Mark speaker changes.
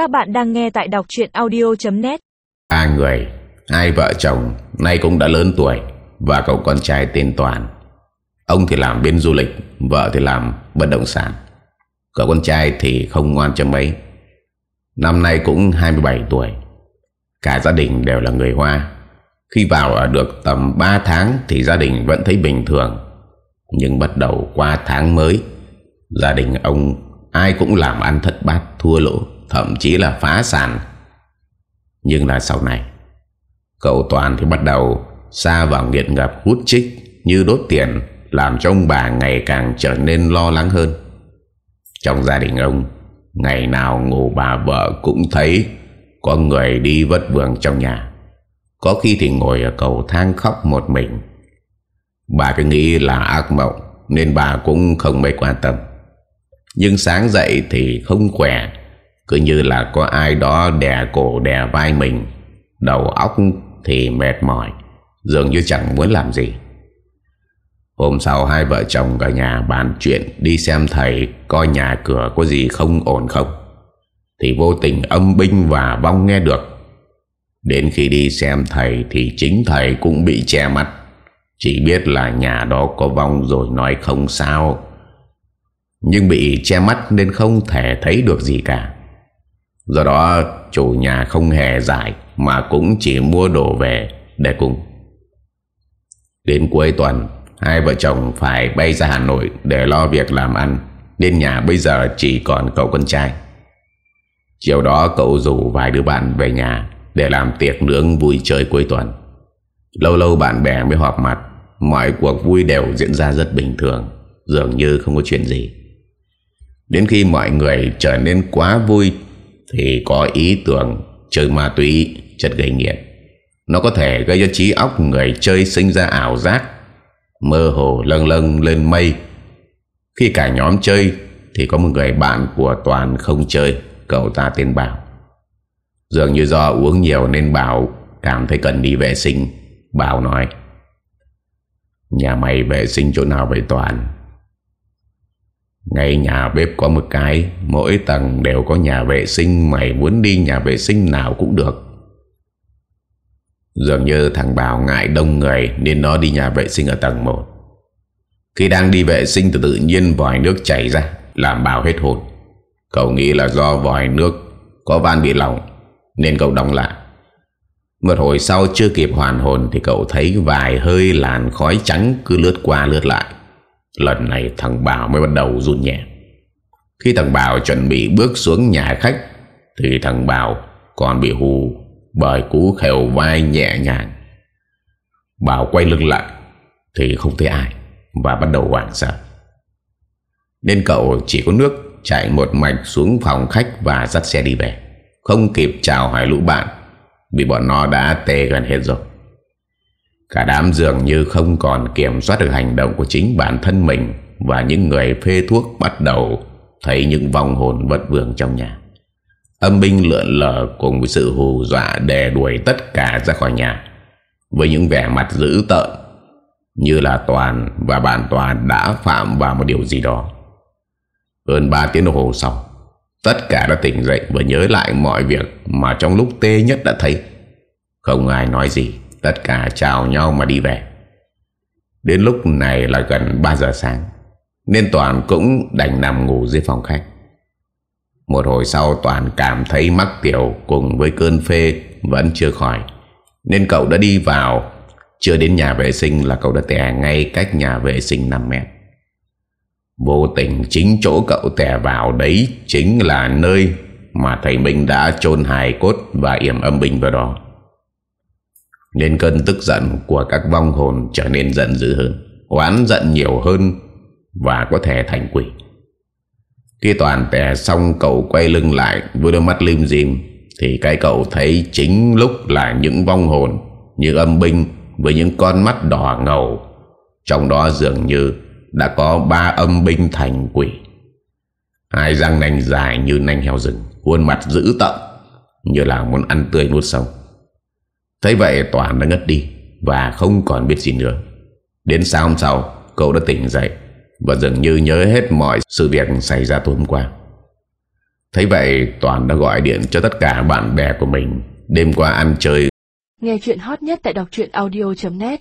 Speaker 1: Các bạn đang nghe tại đọc chuyện audio.net
Speaker 2: Ba người, hai vợ chồng nay cũng đã lớn tuổi và cậu con trai tên Toàn. Ông thì làm bên du lịch, vợ thì làm bất động sản. Cậu con trai thì không ngoan cho mấy. Năm nay cũng 27 tuổi. Cả gia đình đều là người Hoa. Khi vào ở được tầm 3 tháng thì gia đình vẫn thấy bình thường. Nhưng bắt đầu qua tháng mới, gia đình ông ai cũng làm ăn thất bát thua lỗ, thậm chí là phá sản. Nhưng là sau này, cậu Toàn thì bắt đầu xa vào nghiện ngập hút chích như đốt tiền, làm cho ông bà ngày càng trở nên lo lắng hơn. Trong gia đình ông, ngày nào ngủ bà vợ cũng thấy có người đi vất vưởng trong nhà. Có khi thì ngồi ở cầu thang khóc một mình. Bà cứ nghĩ là ác mộng nên bà cũng không mấy quan tâm. Nhưng sáng dậy thì không khỏe cứ như là có ai đó đè cổ đè vai mình. Đầu óc thì mệt mỏi, Dường như chẳng muốn làm gì. Hôm sau hai vợ chồng ở nhà bàn chuyện Đi xem thầy coi nhà cửa có gì không ổn không. Thì vô tình âm binh và vong nghe được. Đến khi đi xem thầy Thì chính thầy cũng bị che mắt Chỉ biết là nhà đó có vong rồi nói không sao. Nhưng bị che mắt nên không thể thấy được gì cả. Do đó, chủ nhà không hề giải, Mà cũng chỉ mua đồ về để cùng. Đến cuối tuần, Hai vợ chồng phải bay ra Hà Nội Để lo việc làm ăn, Nên nhà bây giờ chỉ còn cậu con trai. Chiều đó, cậu rủ vài đứa bạn về nhà Để làm tiệc nướng vui chơi cuối tuần. Lâu lâu bạn bè mới họp mặt, Mọi cuộc vui đều diễn ra rất bình thường, Dường như không có chuyện gì. Đến khi mọi người trở nên quá vui thì có ý tưởng chơi ma túy chất gây nghiện. Nó có thể gây cho trí óc người chơi sinh ra ảo giác, Mơ hồ lâng lâng lên mây. Khi cả nhóm chơi Thì có một người bạn của Toàn không chơi, Cậu ta tên Bảo. Dường như do uống nhiều nên Bảo cảm thấy cần đi vệ sinh. Bảo nói, Nhà mày vệ sinh chỗ nào vậy Toàn? Ngay nhà bếp có một cái, Mỗi tầng đều có nhà vệ sinh, Mày muốn đi nhà vệ sinh nào cũng được. Dường như thằng Bảo ngại đông người Nên nó đi nhà vệ sinh ở tầng 1 Khi đang đi vệ sinh thì tự nhiên vòi nước chảy ra, Làm Bảo hết hồn. Cậu nghĩ là do vòi nước Có van bị lỏng, Nên cậu đóng lại. Một hồi sau chưa kịp hoàn hồn Thì cậu thấy vài hơi làn khói trắng Cứ lướt qua lướt lại. Lần này thằng Bảo mới bắt đầu run nhẹ. Khi thằng Bảo chuẩn bị bước xuống nhà khách, Thì thằng Bảo còn bị hù Bởi cú khều vai nhẹ nhàng. Bảo quay lưng lại, Thì không thấy ai, Và bắt đầu hoảng sợ. Nên cậu chỉ có nước Chạy một mạch xuống phòng khách Và dắt xe đi về, Không kịp chào hỏi lũ bạn, Vì bọn nó đã tê gần hết rồi. Cả đám dường như không còn kiểm soát được hành động của chính bản thân mình và những người phê thuốc bắt đầu thấy những vong hồn bất vượng trong nhà. Âm binh lượn lờ cùng với sự hù dọa đè đuổi tất cả ra khỏi nhà với những vẻ mặt dữ tợn như là Toàn và bạn Toàn đã phạm vào một điều gì đó. Hơn 3 tiếng đồng hồ sau, tất cả đã tỉnh dậy và nhớ lại mọi việc mà trong lúc tê nhất đã thấy. Không ai nói gì Tất cả chào nhau mà đi về. Đến lúc này là gần 3 giờ sáng, Nên Toàn cũng đành nằm ngủ dưới phòng khách. Một hồi sau Toàn cảm thấy mắc tiểu Cùng với cơn phê Vẫn chưa khỏi, Nên cậu đã đi vào. Chưa đến nhà vệ sinh là cậu đã tè ngay cách nhà vệ sinh 5 mét Vô tình chính chỗ cậu tè vào đấy Chính là nơi Mà thầy Minh đã chôn hài cốt Và yểm âm binh vào đó nên cơn tức giận của các vong hồn trở nên giận dữ hơn, Oán giận nhiều hơn Và có thể thành quỷ. Khi toàn tè xong, cậu quay lưng lại Với đôi mắt lim dim, Thì cái cậu thấy chính lúc là những vong hồn Như âm binh Với những con mắt đỏ ngầu. Trong đó dường như Đã có ba âm binh thành quỷ. Hai răng nanh dài như nanh heo rừng, Khuôn mặt dữ tợn, Như là muốn ăn tươi nuốt sống. Thấy vậy Toàn đã ngất đi Và không còn biết gì nữa. Đến sáng hôm sau, Cậu đã tỉnh dậy Và dường như nhớ hết mọi sự việc xảy ra tối hôm qua. Thấy vậy Toàn đã gọi điện cho tất cả bạn bè của mình, Đêm qua ăn chơi.
Speaker 1: Nghe chuyện hot nhất tại đọc audio.net